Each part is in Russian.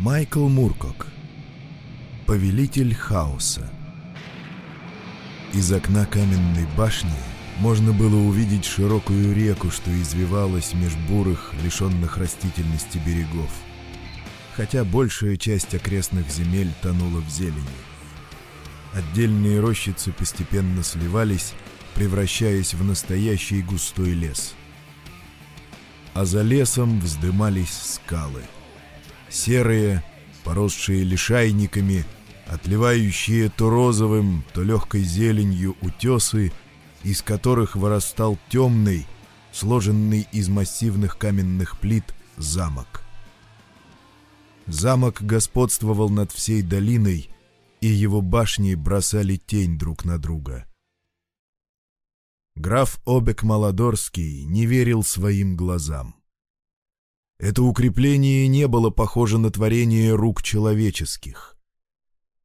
Майкл Муркок Повелитель хаоса Из окна каменной башни можно было увидеть широкую реку, что извивалась меж бурых, лишенных растительности берегов. Хотя большая часть окрестных земель тонула в зелени. Отдельные рощицы постепенно сливались, превращаясь в настоящий густой лес. А за лесом вздымались скалы. Серые, поросшие лишайниками, отливающие то розовым, то легкой зеленью утесы — из которых вырастал темный, сложенный из массивных каменных плит, замок. Замок господствовал над всей долиной, и его башни бросали тень друг на друга. Граф Обек Молодорский не верил своим глазам. Это укрепление не было похоже на творение рук человеческих.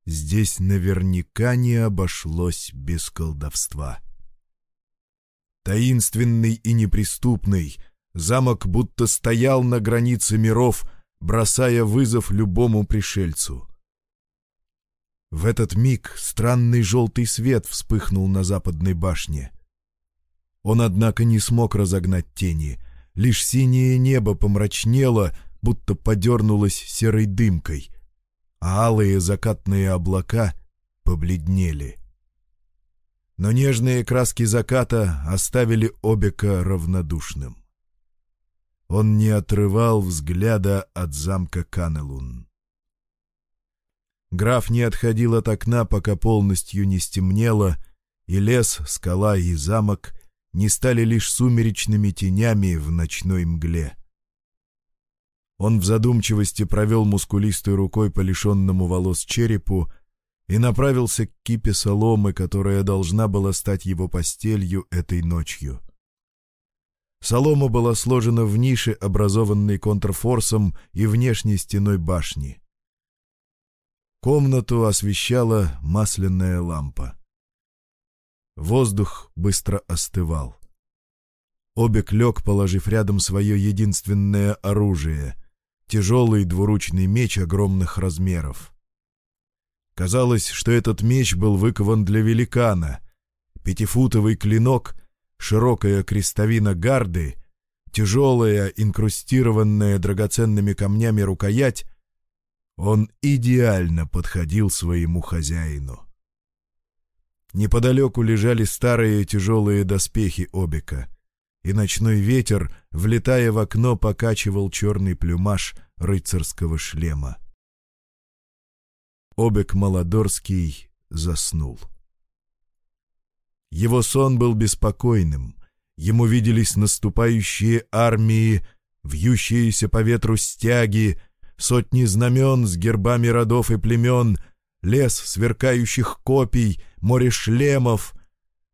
Здесь наверняка не обошлось без колдовства. Таинственный и неприступный, замок будто стоял на границе миров, бросая вызов любому пришельцу. В этот миг странный желтый свет вспыхнул на западной башне. Он, однако, не смог разогнать тени. Лишь синее небо помрачнело, будто подернулось серой дымкой, а алые закатные облака побледнели — но нежные краски заката оставили Обека равнодушным. Он не отрывал взгляда от замка Канелун. Граф не отходил от окна, пока полностью не стемнело, и лес, скала и замок не стали лишь сумеречными тенями в ночной мгле. Он в задумчивости провел мускулистой рукой по лишенному волос черепу, и направился к кипе соломы, которая должна была стать его постелью этой ночью. Солома была сложена в нише, образованной контрфорсом и внешней стеной башни. Комнату освещала масляная лампа. Воздух быстро остывал. Обек лег, положив рядом свое единственное оружие — тяжелый двуручный меч огромных размеров — Казалось, что этот меч был выкован для великана. Пятифутовый клинок, широкая крестовина гарды, тяжелая, инкрустированная драгоценными камнями рукоять, он идеально подходил своему хозяину. Неподалеку лежали старые тяжелые доспехи Обика, и ночной ветер, влетая в окно, покачивал черный плюмаж рыцарского шлема. Обек Молодорский заснул. Его сон был беспокойным. Ему виделись наступающие армии, вьющиеся по ветру стяги, сотни знамен с гербами родов и племен, лес сверкающих копий, море шлемов.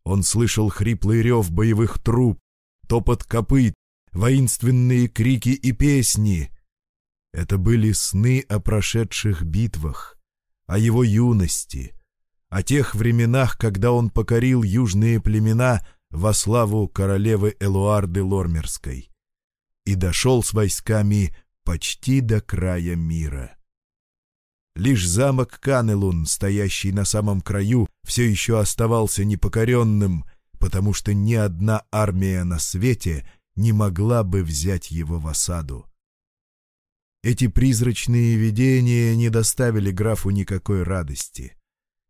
Он слышал хриплый рев боевых труб, топот копыт, воинственные крики и песни. Это были сны о прошедших битвах о его юности, о тех временах, когда он покорил южные племена во славу королевы Элуарды Лормерской и дошел с войсками почти до края мира. Лишь замок Канелун, стоящий на самом краю, все еще оставался непокоренным, потому что ни одна армия на свете не могла бы взять его в осаду. Эти призрачные видения не доставили графу никакой радости.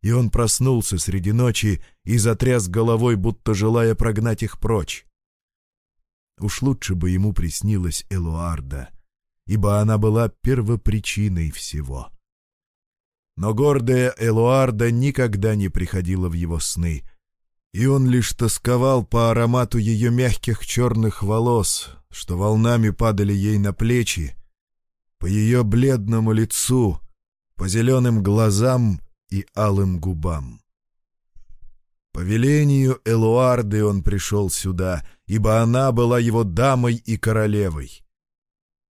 И он проснулся среди ночи и затряс головой, будто желая прогнать их прочь. Уж лучше бы ему приснилась Элуарда, ибо она была первопричиной всего. Но гордая Элуарда никогда не приходила в его сны, и он лишь тосковал по аромату ее мягких черных волос, что волнами падали ей на плечи, по ее бледному лицу, по зеленым глазам и алым губам. По велению Элуарды он пришел сюда, ибо она была его дамой и королевой.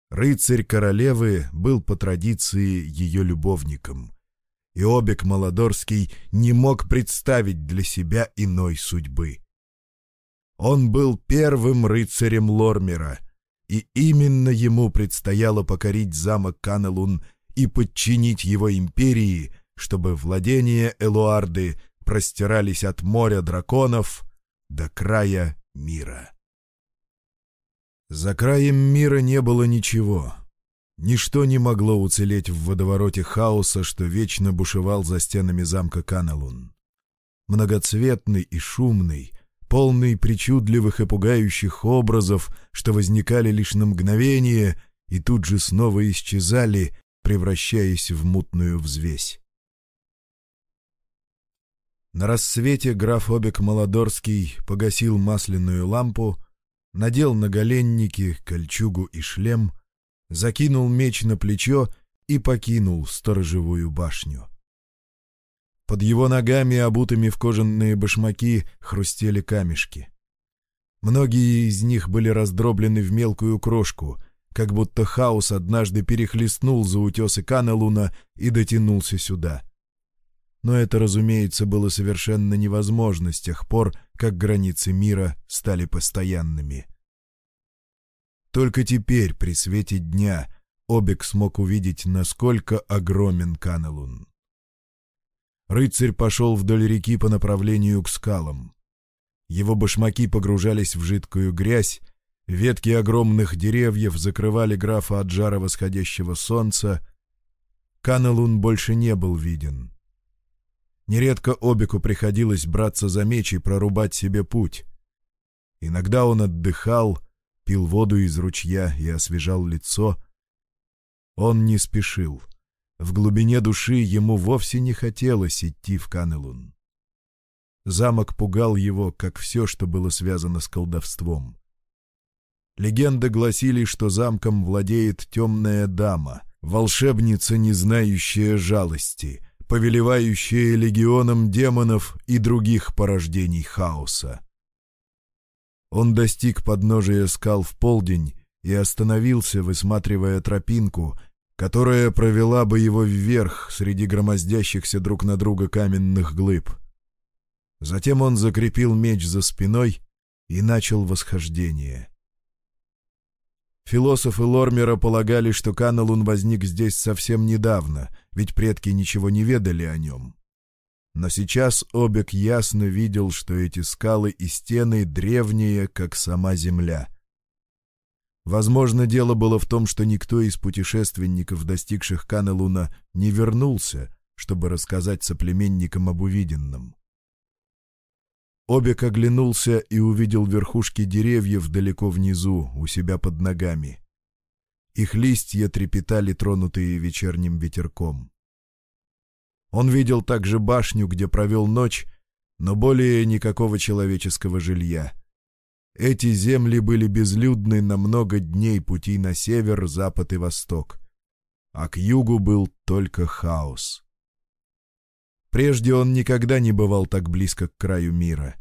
Рыцарь королевы был по традиции ее любовником, и Обек Молодорский не мог представить для себя иной судьбы. Он был первым рыцарем Лормера — и именно ему предстояло покорить замок Канелун и подчинить его империи, чтобы владения Элуарды простирались от моря драконов до края мира. За краем мира не было ничего. Ничто не могло уцелеть в водовороте хаоса, что вечно бушевал за стенами замка Каналун. Многоцветный и шумный, полный причудливых и пугающих образов, что возникали лишь на мгновение и тут же снова исчезали, превращаясь в мутную взвесь. На рассвете граф Обек Молодорский погасил масляную лампу, надел наголенники, кольчугу и шлем, закинул меч на плечо и покинул сторожевую башню. Под его ногами, обутыми в кожаные башмаки, хрустели камешки. Многие из них были раздроблены в мелкую крошку, как будто хаос однажды перехлестнул за утесы Канелуна и дотянулся сюда. Но это, разумеется, было совершенно невозможно с тех пор, как границы мира стали постоянными. Только теперь, при свете дня, Обек смог увидеть, насколько огромен Канелун. Рыцарь пошел вдоль реки по направлению к скалам. Его башмаки погружались в жидкую грязь, ветки огромных деревьев закрывали графа от жара восходящего солнца. Канелун больше не был виден. Нередко Обику приходилось браться за меч и прорубать себе путь. Иногда он отдыхал, пил воду из ручья и освежал лицо. Он не спешил. В глубине души ему вовсе не хотелось идти в Канелун. Замок пугал его, как все, что было связано с колдовством. Легенды гласили, что замком владеет темная дама, волшебница, не знающая жалости — повелевающее легионом демонов и других порождений хаоса. Он достиг подножия скал в полдень и остановился, высматривая тропинку, которая провела бы его вверх среди громоздящихся друг на друга каменных глыб. Затем он закрепил меч за спиной и начал восхождение — Философы Лормера полагали, что Каналун возник здесь совсем недавно, ведь предки ничего не ведали о нем. Но сейчас Обек ясно видел, что эти скалы и стены древние, как сама земля. Возможно, дело было в том, что никто из путешественников, достигших Канелуна, не вернулся, чтобы рассказать соплеменникам об увиденном. Обек оглянулся и увидел верхушки деревьев далеко внизу, у себя под ногами. Их листья трепетали, тронутые вечерним ветерком. Он видел также башню, где провел ночь, но более никакого человеческого жилья. Эти земли были безлюдны на много дней пути на север, запад и восток. А к югу был только хаос. Прежде он никогда не бывал так близко к краю мира,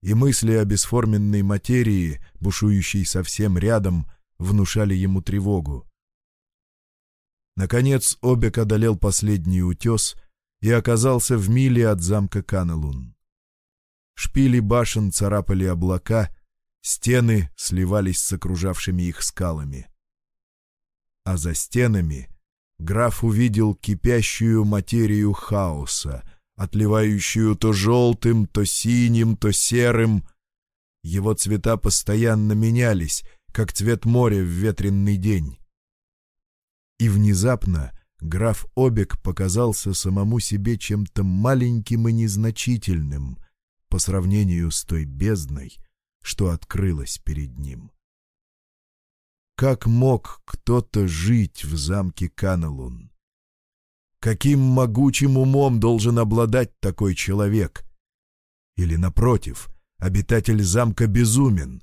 и мысли о бесформенной материи, бушующей совсем рядом, внушали ему тревогу. Наконец Обек одолел последний утес и оказался в миле от замка Канелун. Шпили башен царапали облака, стены сливались с окружавшими их скалами. А за стенами граф увидел кипящую материю хаоса, отливающую то желтым, то синим, то серым. Его цвета постоянно менялись, как цвет моря в ветренный день. И внезапно граф Обек показался самому себе чем-то маленьким и незначительным по сравнению с той бездной, что открылась перед ним. Как мог кто-то жить в замке Каналун? Каким могучим умом должен обладать такой человек? Или, напротив, обитатель замка безумен?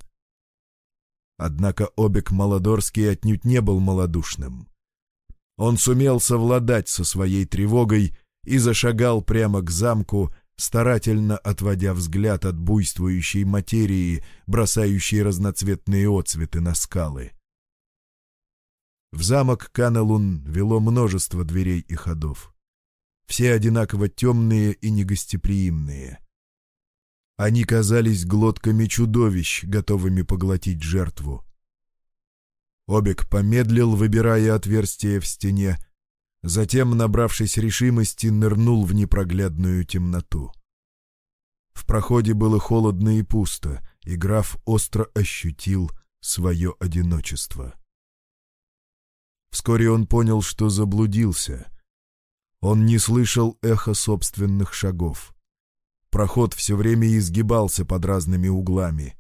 Однако Обек Молодорский отнюдь не был малодушным. Он сумел совладать со своей тревогой и зашагал прямо к замку, старательно отводя взгляд от буйствующей материи, бросающей разноцветные отцветы на скалы. В замок Канелун вело множество дверей и ходов. Все одинаково темные и негостеприимные. Они казались глотками чудовищ, готовыми поглотить жертву. Обек помедлил, выбирая отверстие в стене, Затем, набравшись решимости, нырнул в непроглядную темноту. В проходе было холодно и пусто, и граф остро ощутил свое одиночество. Вскоре он понял, что заблудился. Он не слышал эхо собственных шагов. Проход все время изгибался под разными углами.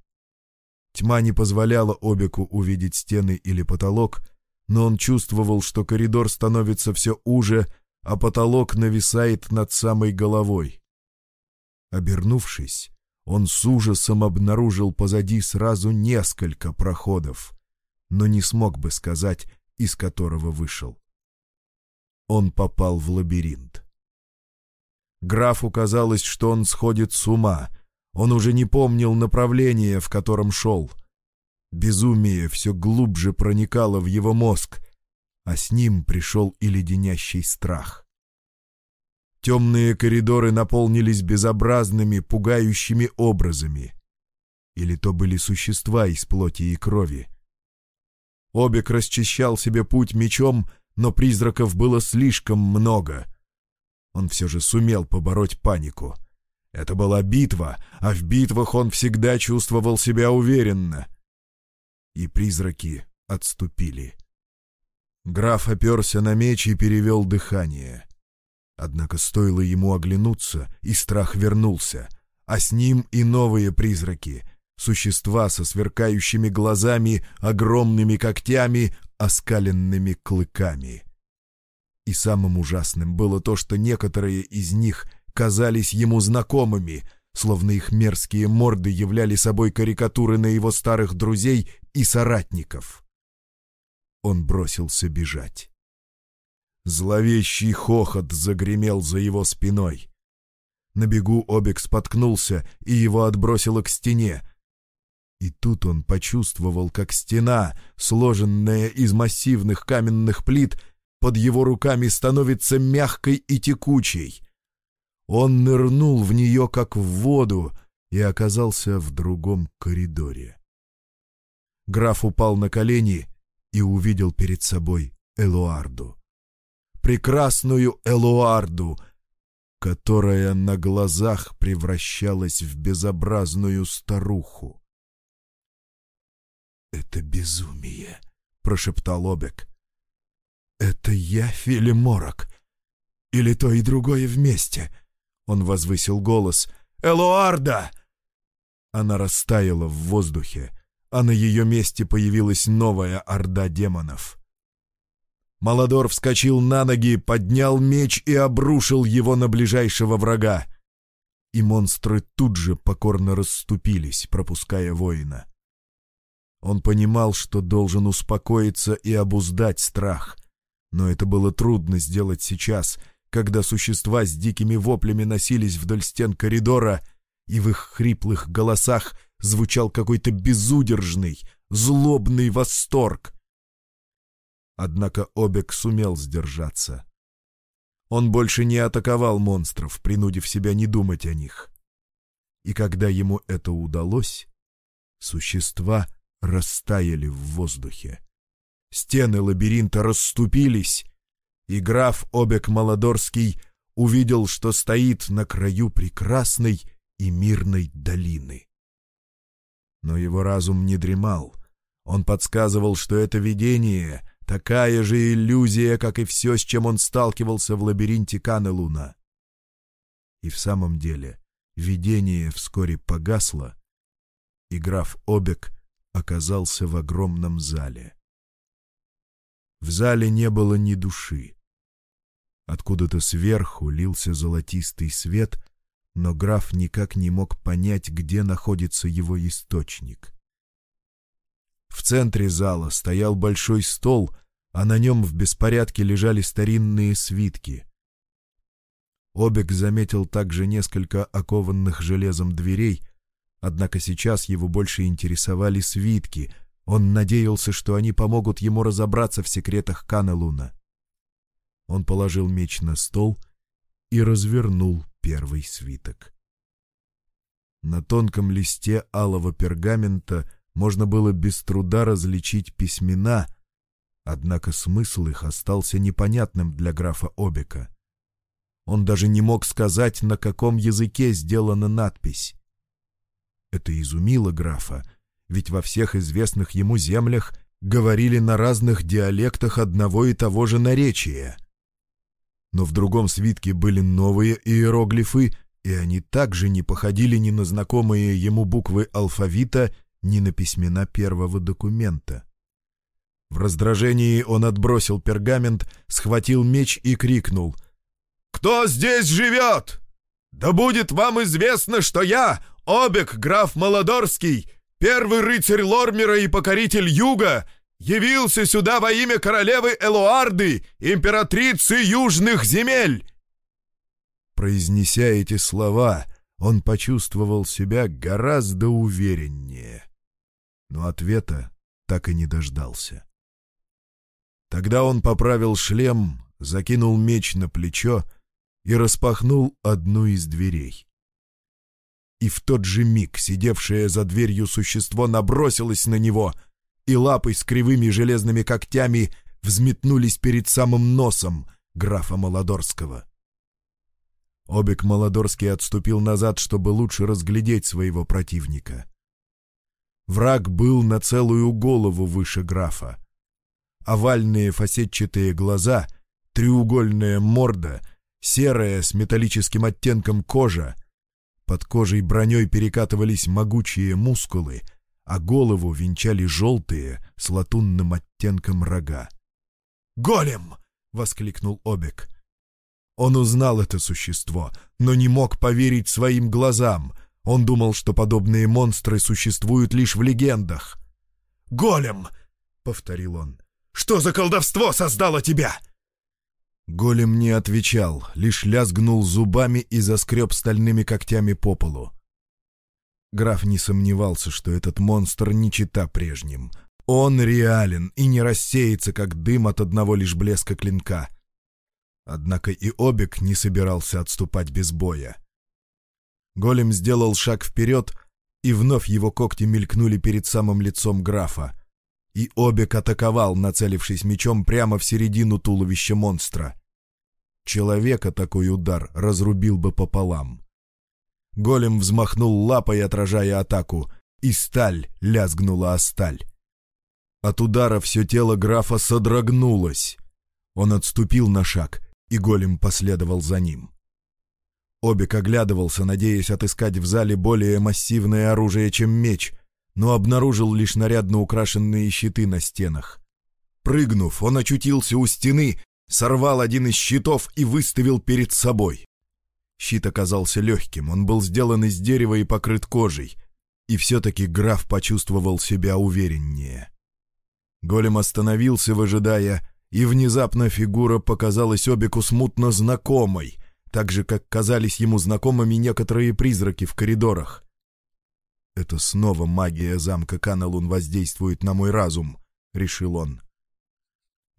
Тьма не позволяла Обеку увидеть стены или потолок, но он чувствовал, что коридор становится все уже, а потолок нависает над самой головой. Обернувшись, он с ужасом обнаружил позади сразу несколько проходов, но не смог бы сказать, из которого вышел. Он попал в лабиринт. Графу казалось, что он сходит с ума. Он уже не помнил направления, в котором шел. Безумие все глубже проникало в его мозг, а с ним пришел и леденящий страх. Темные коридоры наполнились безобразными, пугающими образами. Или то были существа из плоти и крови. Обек расчищал себе путь мечом, но призраков было слишком много. Он все же сумел побороть панику. Это была битва, а в битвах он всегда чувствовал себя уверенно — и призраки отступили. Граф оперся на меч и перевел дыхание. Однако стоило ему оглянуться, и страх вернулся, а с ним и новые призраки, существа со сверкающими глазами, огромными когтями, оскаленными клыками. И самым ужасным было то, что некоторые из них казались ему знакомыми — словно их мерзкие морды являли собой карикатуры на его старых друзей и соратников. Он бросился бежать. Зловещий хохот загремел за его спиной. На бегу Обек споткнулся, и его отбросило к стене. И тут он почувствовал, как стена, сложенная из массивных каменных плит, под его руками становится мягкой и текучей — он нырнул в нее, как в воду, и оказался в другом коридоре. Граф упал на колени и увидел перед собой Элуарду. Прекрасную Элуарду, которая на глазах превращалась в безобразную старуху. «Это безумие», — прошептал Обек. «Это я, Филиморок? Или то и другое вместе?» Он возвысил голос. «Элуарда!» Она растаяла в воздухе, а на ее месте появилась новая орда демонов. Молодор вскочил на ноги, поднял меч и обрушил его на ближайшего врага. И монстры тут же покорно расступились, пропуская воина. Он понимал, что должен успокоиться и обуздать страх. Но это было трудно сделать сейчас — когда существа с дикими воплями носились вдоль стен коридора, и в их хриплых голосах звучал какой-то безудержный, злобный восторг. Однако Обек сумел сдержаться. Он больше не атаковал монстров, принудив себя не думать о них. И когда ему это удалось, существа растаяли в воздухе. Стены лабиринта расступились, и граф Обек Молодорский увидел, что стоит на краю прекрасной и мирной долины. Но его разум не дремал. Он подсказывал, что это видение — такая же иллюзия, как и все, с чем он сталкивался в лабиринте Канелуна. И в самом деле видение вскоре погасло, и граф Обек оказался в огромном зале. В зале не было ни души. Откуда-то сверху лился золотистый свет, но граф никак не мог понять, где находится его источник. В центре зала стоял большой стол, а на нем в беспорядке лежали старинные свитки. Обек заметил также несколько окованных железом дверей, однако сейчас его больше интересовали свитки. Он надеялся, что они помогут ему разобраться в секретах Канелуна. Он положил меч на стол и развернул первый свиток. На тонком листе алого пергамента можно было без труда различить письмена, Однако смысл их остался непонятным для графа Обека. Он даже не мог сказать, на каком языке сделана надпись. Это изумило графа, ведь во всех известных ему землях говорили на разных диалектах одного и того же наречия. Но в другом свитке были новые иероглифы, и они также не походили ни на знакомые ему буквы алфавита, ни на письмена первого документа. В раздражении он отбросил пергамент, схватил меч и крикнул. «Кто здесь живет? Да будет вам известно, что я, Обек, граф Молодорский, первый рыцарь Лормера и покоритель Юга, явился сюда во имя королевы Элуарды, императрицы южных земель!» Произнеся эти слова, он почувствовал себя гораздо увереннее. Но ответа так и не дождался. Тогда он поправил шлем, закинул меч на плечо и распахнул одну из дверей. И в тот же миг сидевшее за дверью существо набросилось на него, и лапы с кривыми железными когтями взметнулись перед самым носом графа Молодорского. Обик Молодорский отступил назад, чтобы лучше разглядеть своего противника. Враг был на целую голову выше графа. Овальные фасетчатые глаза, треугольная морда, серая с металлическим оттенком кожа. Под кожей броней перекатывались могучие мускулы, а голову венчали желтые с латунным оттенком рога. «Голем!» — воскликнул Обек. Он узнал это существо, но не мог поверить своим глазам. Он думал, что подобные монстры существуют лишь в легендах. «Голем!» — повторил он. «Что за колдовство создало тебя?» Голем не отвечал, лишь лязгнул зубами и заскреб стальными когтями по полу. Граф не сомневался, что этот монстр не чита прежним. Он реален и не рассеется, как дым от одного лишь блеска клинка. Однако и Обик не собирался отступать без боя. Голем сделал шаг вперед, и вновь его когти мелькнули перед самым лицом графа. И Обик атаковал, нацелившись мечом прямо в середину туловища монстра. Человека такой удар разрубил бы пополам. Голем взмахнул лапой, отражая атаку, и сталь лязгнула о сталь. От удара все тело графа содрогнулось. Он отступил на шаг, и голем последовал за ним. Обик оглядывался, надеясь отыскать в зале более массивное оружие, чем меч, но обнаружил лишь нарядно украшенные щиты на стенах. Прыгнув, он очутился у стены, сорвал один из щитов и выставил перед собой. Щит оказался легким, он был сделан из дерева и покрыт кожей, и все-таки граф почувствовал себя увереннее. Голем остановился, выжидая, и внезапно фигура показалась Обику смутно знакомой, так же, как казались ему знакомыми некоторые призраки в коридорах. «Это снова магия замка Каналун воздействует на мой разум», — решил он.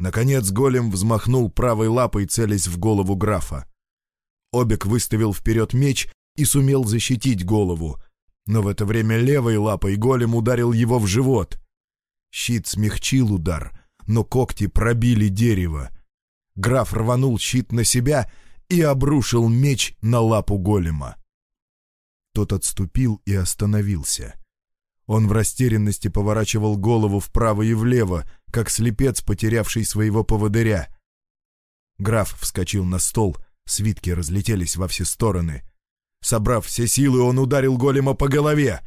Наконец голем взмахнул правой лапой, целясь в голову графа. Обик выставил вперед меч и сумел защитить голову, но в это время левой лапой голем ударил его в живот. Щит смягчил удар, но когти пробили дерево. Граф рванул щит на себя и обрушил меч на лапу голема. Тот отступил и остановился. Он в растерянности поворачивал голову вправо и влево, как слепец, потерявший своего поводыря. Граф вскочил на стол, свитки разлетелись во все стороны. Собрав все силы, он ударил голема по голове.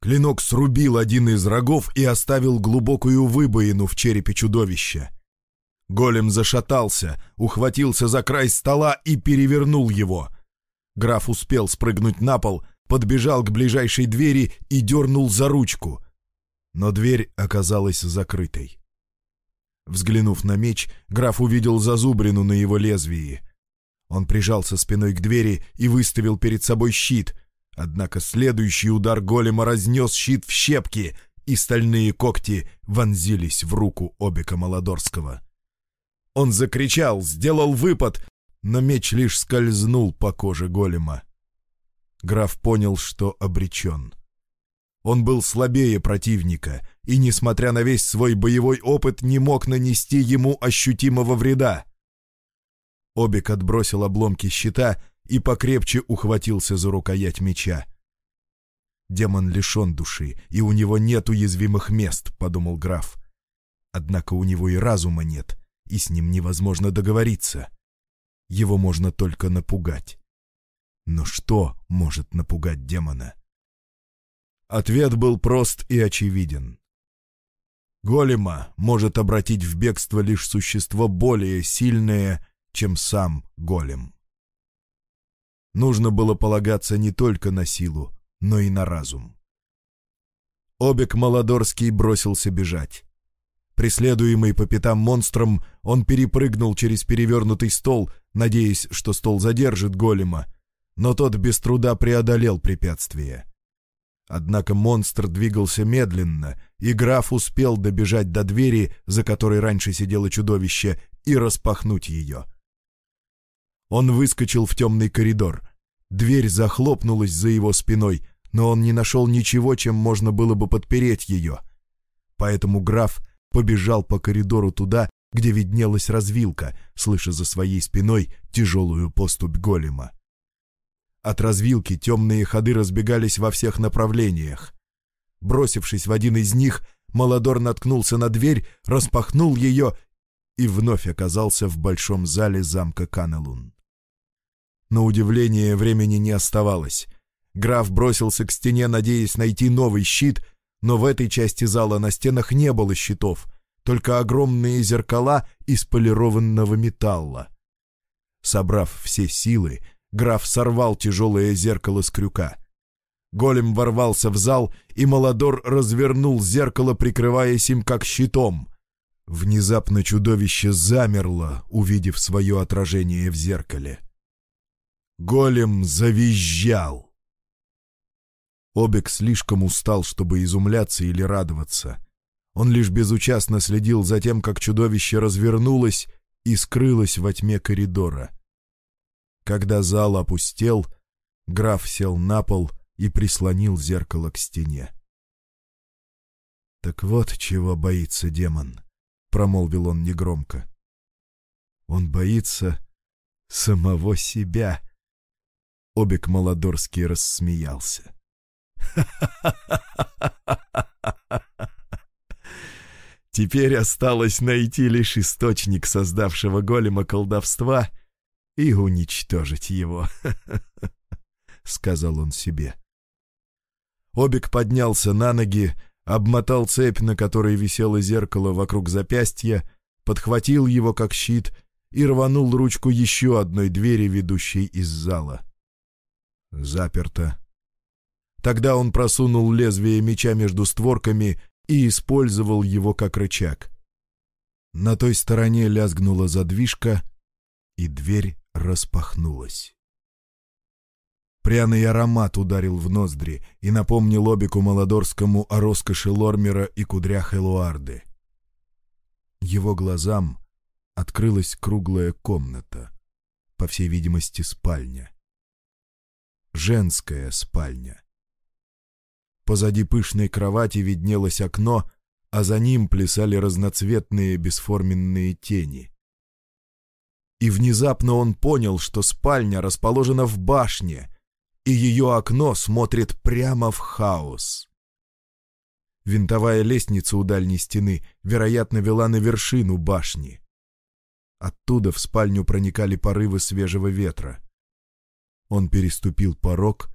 Клинок срубил один из рогов и оставил глубокую выбоину в черепе чудовища. Голем зашатался, ухватился за край стола и перевернул его. Граф успел спрыгнуть на пол, подбежал к ближайшей двери и дернул за ручку. Но дверь оказалась закрытой. Взглянув на меч, граф увидел зазубрину на его лезвии. Он прижался спиной к двери и выставил перед собой щит, однако следующий удар голема разнес щит в щепки, и стальные когти вонзились в руку Обика Молодорского. Он закричал, сделал выпад, но меч лишь скользнул по коже голема. Граф понял, что обречен. Он был слабее противника и, несмотря на весь свой боевой опыт, не мог нанести ему ощутимого вреда. Обик отбросил обломки щита и покрепче ухватился за рукоять меча. «Демон лишен души, и у него нет уязвимых мест», — подумал граф. «Однако у него и разума нет, и с ним невозможно договориться. Его можно только напугать. Но что может напугать демона?» Ответ был прост и очевиден. Голема может обратить в бегство лишь существо более сильное, чем сам голем. Нужно было полагаться не только на силу, но и на разум. Обек Молодорский бросился бежать. Преследуемый по пятам монстром, он перепрыгнул через перевернутый стол, надеясь, что стол задержит голема, но тот без труда преодолел препятствие. Однако монстр двигался медленно, и граф успел добежать до двери, за которой раньше сидело чудовище, и распахнуть ее. Он выскочил в темный коридор. Дверь захлопнулась за его спиной, но он не нашел ничего, чем можно было бы подпереть ее. Поэтому граф побежал по коридору туда, где виднелась развилка, слыша за своей спиной тяжелую поступь голема. От развилки темные ходы разбегались во всех направлениях. Бросившись в один из них, Молодор наткнулся на дверь, распахнул ее и вновь оказался в большом зале замка Канелун. На удивление времени не оставалось. Граф бросился к стене, надеясь найти новый щит, но в этой части зала на стенах не было щитов, только огромные зеркала из полированного металла. Собрав все силы, Граф сорвал тяжелое зеркало с крюка. Голем ворвался в зал, и Молодор развернул зеркало, прикрываясь им как щитом. Внезапно чудовище замерло, увидев свое отражение в зеркале. Голем завизжал. Обек слишком устал, чтобы изумляться или радоваться. Он лишь безучастно следил за тем, как чудовище развернулось и скрылось во тьме коридора. Когда зал опустел, граф сел на пол и прислонил зеркало к стене. «Так вот чего боится демон», — промолвил он негромко. «Он боится самого себя». Обик Молодорский рассмеялся. Теперь осталось найти лишь источник создавшего голема колдовства и уничтожить его», — сказал он себе. Обик поднялся на ноги, обмотал цепь, на которой висело зеркало вокруг запястья, подхватил его как щит и рванул ручку еще одной двери, ведущей из зала. Заперто. Тогда он просунул лезвие меча между створками и использовал его как рычаг. На той стороне лязгнула задвижка, и дверь распахнулась. Пряный аромат ударил в ноздри и напомнил Обику Молодорскому о роскоши Лормера и кудрях Элуарды. Его глазам открылась круглая комната, по всей видимости, спальня. Женская спальня. Позади пышной кровати виднелось окно, а за ним плясали разноцветные бесформенные тени. И внезапно он понял, что спальня расположена в башне, и ее окно смотрит прямо в хаос. Винтовая лестница у дальней стены, вероятно, вела на вершину башни. Оттуда в спальню проникали порывы свежего ветра. Он переступил порог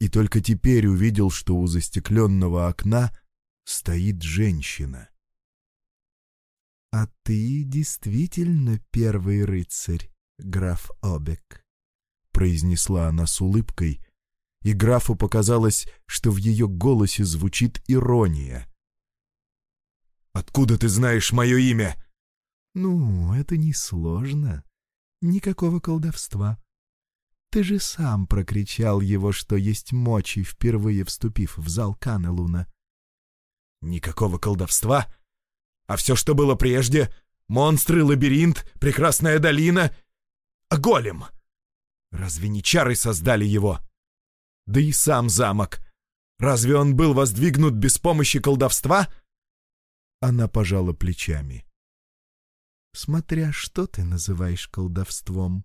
и только теперь увидел, что у застекленного окна стоит женщина. «А ты действительно первый рыцарь, граф Обек», — произнесла она с улыбкой, и графу показалось, что в ее голосе звучит ирония. «Откуда ты знаешь мое имя?» «Ну, это несложно. Никакого колдовства. Ты же сам прокричал его, что есть мочи, впервые вступив в зал Канелуна». «Никакого колдовства?» А все, что было прежде — монстры, лабиринт, прекрасная долина — а голем. Разве не чары создали его? Да и сам замок. Разве он был воздвигнут без помощи колдовства?» Она пожала плечами. «Смотря что ты называешь колдовством.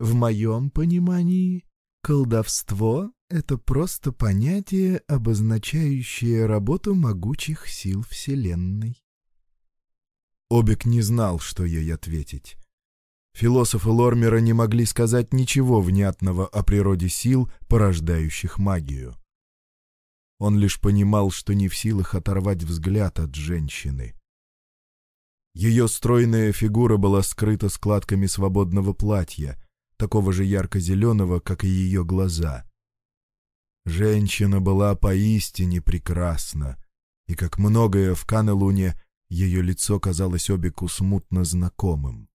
В моем понимании колдовство — это просто понятие, обозначающее работу могучих сил Вселенной». Обик не знал, что ей ответить. Философы Лормера не могли сказать ничего внятного о природе сил, порождающих магию. Он лишь понимал, что не в силах оторвать взгляд от женщины. Ее стройная фигура была скрыта складками свободного платья, такого же ярко-зеленого, как и ее глаза. Женщина была поистине прекрасна, и, как многое в Канелуне, ее лицо казалось Обику смутно знакомым.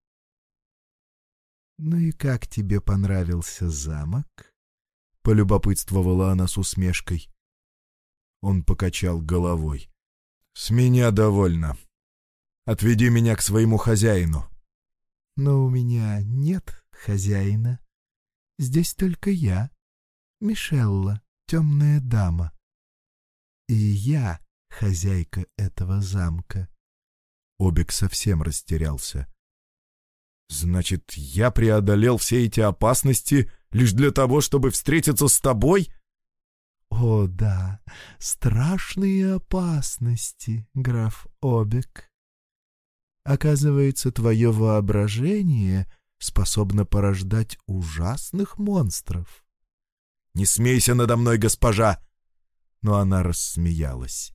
«Ну и как тебе понравился замок?» — полюбопытствовала она с усмешкой. Он покачал головой. «С меня довольно. Отведи меня к своему хозяину». «Но у меня нет хозяина. Здесь только я, Мишелла, темная дама. И я хозяйка этого замка». Обик совсем растерялся. «Значит, я преодолел все эти опасности лишь для того, чтобы встретиться с тобой?» О, да, страшные опасности, граф Обек. Оказывается, твое воображение способно порождать ужасных монстров. «Не смейся надо мной, госпожа!» Но она рассмеялась.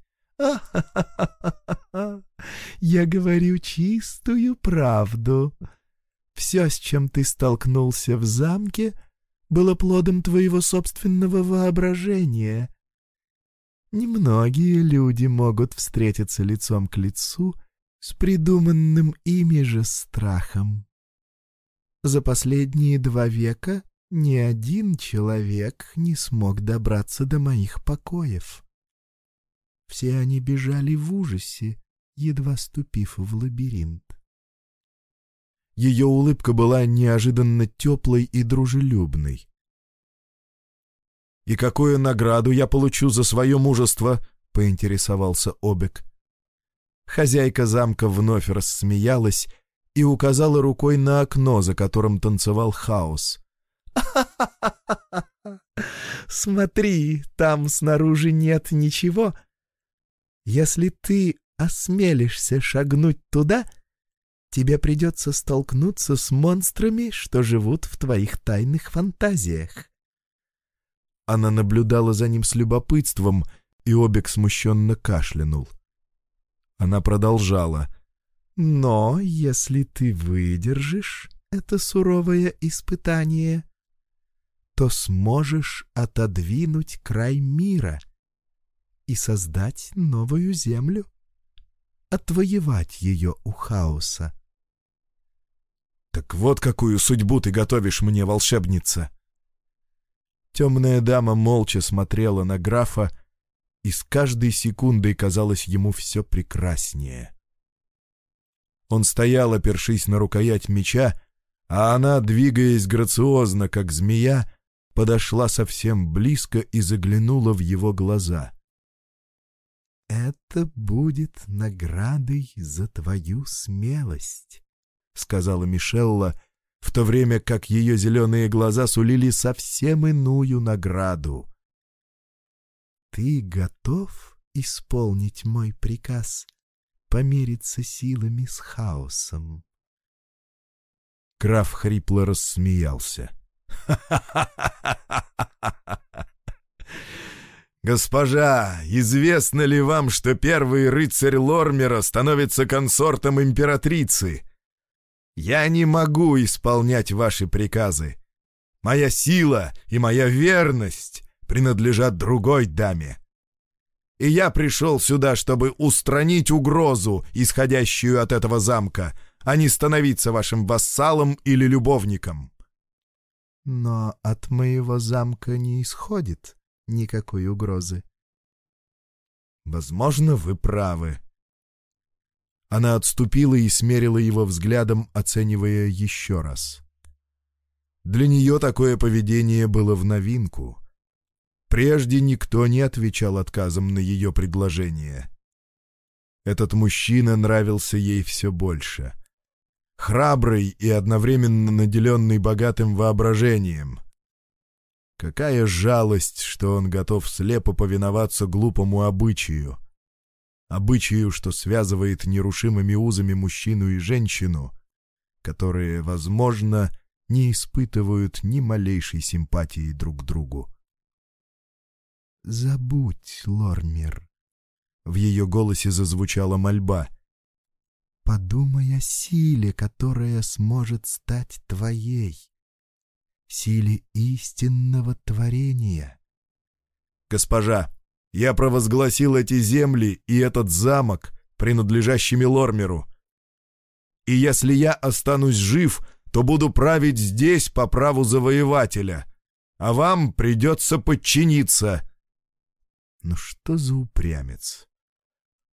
Я говорю чистую правду. Все, с чем ты столкнулся в замке — было плодом твоего собственного воображения. Немногие люди могут встретиться лицом к лицу с придуманным ими же страхом. За последние два века ни один человек не смог добраться до моих покоев. Все они бежали в ужасе, едва ступив в лабиринт. Ее улыбка была неожиданно теплой и дружелюбной. «И какую награду я получу за свое мужество?» — поинтересовался Обек. Хозяйка замка вновь рассмеялась и указала рукой на окно, за которым танцевал хаос. Смотри, там снаружи нет ничего. Если ты осмелишься шагнуть туда, тебе придется столкнуться с монстрами, что живут в твоих тайных фантазиях. Она наблюдала за ним с любопытством, и Обик смущенно кашлянул. Она продолжала. «Но если ты выдержишь это суровое испытание, то сможешь отодвинуть край мира и создать новую землю, отвоевать ее у хаоса. «Так вот какую судьбу ты готовишь мне, волшебница!» Темная дама молча смотрела на графа, и с каждой секундой казалось ему все прекраснее. Он стоял, опершись на рукоять меча, а она, двигаясь грациозно, как змея, подошла совсем близко и заглянула в его глаза. «Это будет наградой за твою смелость», — сказала Мишелла, в то время как ее зеленые глаза сулили совсем иную награду. «Ты готов исполнить мой приказ, помериться силами с хаосом?» Граф хрипло рассмеялся. «Госпожа, известно ли вам, что первый рыцарь Лормера становится консортом императрицы?» Я не могу исполнять ваши приказы. Моя сила и моя верность принадлежат другой даме. И я пришел сюда, чтобы устранить угрозу, исходящую от этого замка, а не становиться вашим вассалом или любовником. Но от моего замка не исходит никакой угрозы. Возможно, вы правы, она отступила и смерила его взглядом, оценивая еще раз. Для нее такое поведение было в новинку. Прежде никто не отвечал отказом на ее предложение. Этот мужчина нравился ей все больше. Храбрый и одновременно наделенный богатым воображением. Какая жалость, что он готов слепо повиноваться глупому обычаю. Обычаю, что связывает нерушимыми узами мужчину и женщину, которые, возможно, не испытывают ни малейшей симпатии друг к другу. «Забудь, Лормер», — в ее голосе зазвучала мольба. «Подумай о силе, которая сможет стать твоей, силе истинного творения». «Госпожа, я провозгласил эти земли и этот замок, принадлежащими Лормеру. И если я останусь жив, то буду править здесь по праву завоевателя, а вам придется подчиниться». Ну что за упрямец?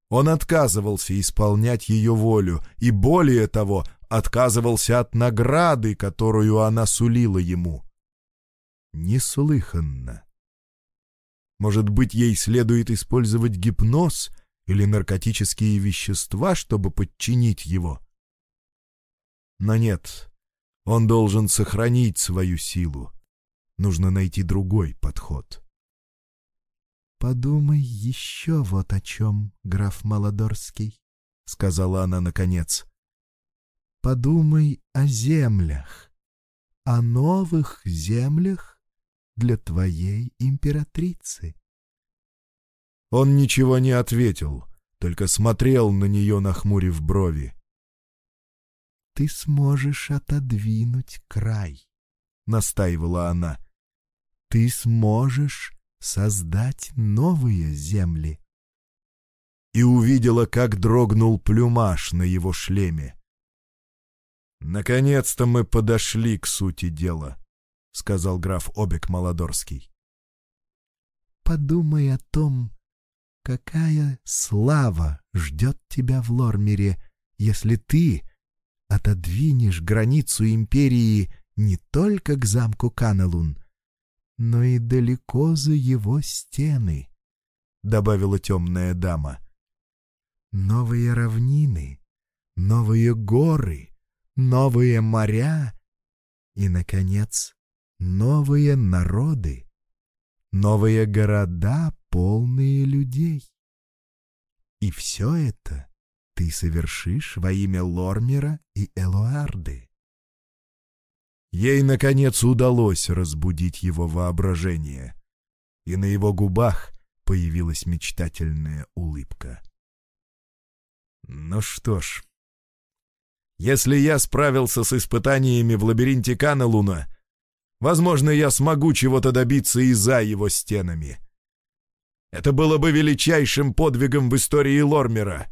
Он отказывался исполнять ее волю, и более того, отказывался от награды, которую она сулила ему. Неслыханно. Может быть, ей следует использовать гипноз или наркотические вещества, чтобы подчинить его? Но нет, он должен сохранить свою силу. Нужно найти другой подход. «Подумай еще вот о чем, граф Молодорский», — сказала она наконец. «Подумай о землях, о новых землях для твоей императрицы». Он ничего не ответил, только смотрел на нее, нахмурив брови. «Ты сможешь отодвинуть край», — настаивала она. «Ты сможешь создать новые земли. И увидела, как дрогнул плюмаж на его шлеме. «Наконец-то мы подошли к сути дела», — сказал граф Обек Молодорский. «Подумай о том, какая слава ждет тебя в Лормере, если ты отодвинешь границу империи не только к замку Канелун, но и далеко за его стены, — добавила темная дама. Новые равнины, новые горы, новые моря и, наконец, новые народы, новые города, полные людей. И все это ты совершишь во имя Лормера и Элуарды. Ей, наконец, удалось разбудить его воображение, и на его губах появилась мечтательная улыбка. Ну что ж, если я справился с испытаниями в лабиринте Канелуна, возможно, я смогу чего-то добиться и за его стенами. Это было бы величайшим подвигом в истории Лормера.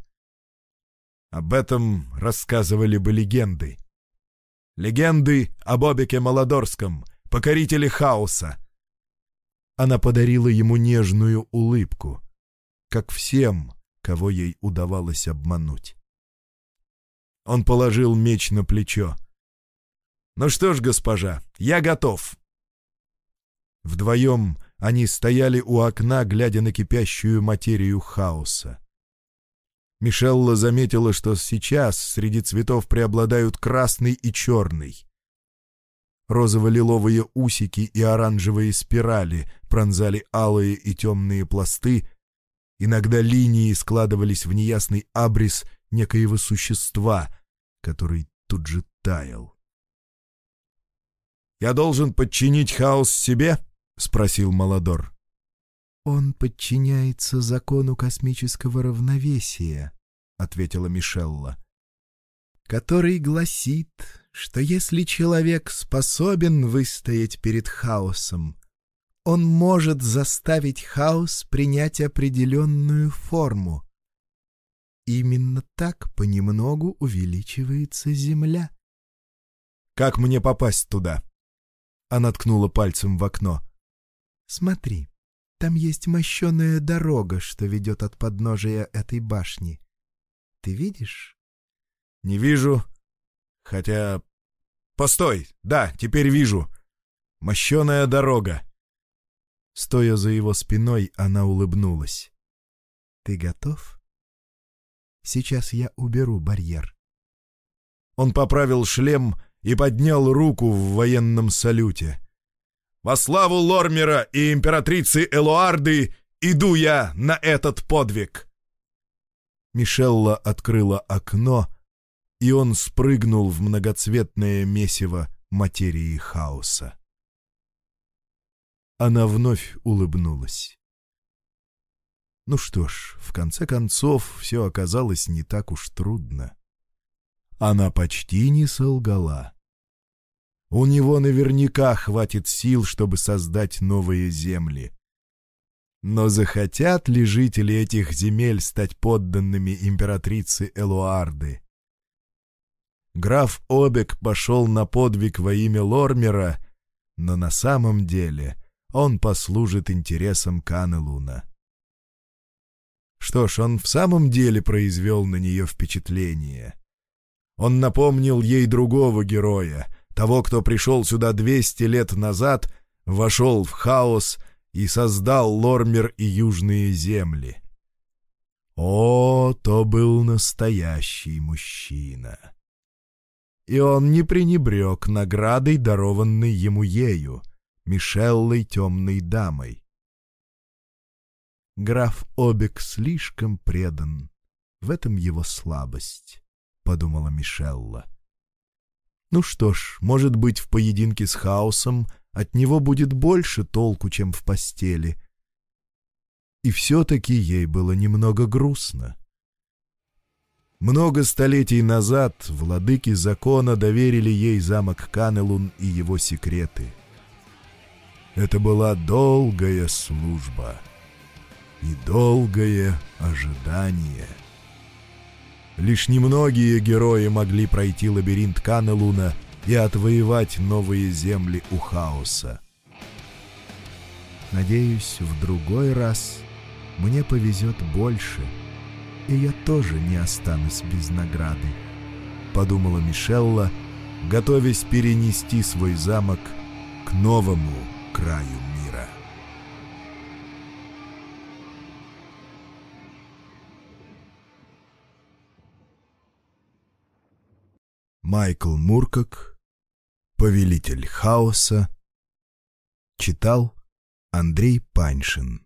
Об этом рассказывали бы легенды. Легенды об Обике Молодорском, покорителе хаоса. Она подарила ему нежную улыбку, как всем, кого ей удавалось обмануть. Он положил меч на плечо. «Ну что ж, госпожа, я готов». Вдвоем они стояли у окна, глядя на кипящую материю хаоса. Мишелла заметила, что сейчас среди цветов преобладают красный и черный. Розово-лиловые усики и оранжевые спирали пронзали алые и темные пласты, иногда линии складывались в неясный абрис некоего существа, который тут же таял. «Я должен подчинить хаос себе?» — спросил Молодор. «Он подчиняется закону космического равновесия», — ответила Мишелла, «который гласит, что если человек способен выстоять перед хаосом, он может заставить хаос принять определенную форму. Именно так понемногу увеличивается Земля». «Как мне попасть туда?» Она ткнула пальцем в окно. «Смотри». Там есть мощеная дорога, что ведет от подножия этой башни. Ты видишь? Не вижу. Хотя... Постой! Да, теперь вижу. Мощеная дорога. Стоя за его спиной, она улыбнулась. «Ты готов? Сейчас я уберу барьер». Он поправил шлем и поднял руку в военном салюте. «Во славу Лормера и императрицы Элуарды иду я на этот подвиг!» Мишелла открыла окно, и он спрыгнул в многоцветное месиво материи хаоса. Она вновь улыбнулась. Ну что ж, в конце концов, все оказалось не так уж трудно. Она почти не солгала. У него наверняка хватит сил, чтобы создать новые земли. Но захотят ли жители этих земель стать подданными императрицы Элуарды? Граф Обек пошел на подвиг во имя Лормера, но на самом деле он послужит интересам Канелуна. Что ж, он в самом деле произвел на нее впечатление. Он напомнил ей другого героя, того, кто пришел сюда 200 лет назад, вошел в хаос и создал Лормер и Южные земли. О, то был настоящий мужчина. И он не пренебрег наградой, дарованной ему ею, Мишеллой темной дамой. Граф Обек слишком предан. В этом его слабость, — подумала Мишелла. Ну что ж, может быть, в поединке с хаосом от него будет больше толку, чем в постели. И все-таки ей было немного грустно. Много столетий назад владыки закона доверили ей замок Канелун и его секреты. Это была долгая служба и долгое ожидание. Лишь немногие герои могли пройти лабиринт Канелуна и отвоевать новые земли у хаоса. Надеюсь, в другой раз мне повезет больше, и я тоже не останусь без награды, — подумала Мишелла, готовясь перенести свой замок к новому краю Майкл Муркок, Повелитель хаоса, читал Андрей Паньшин.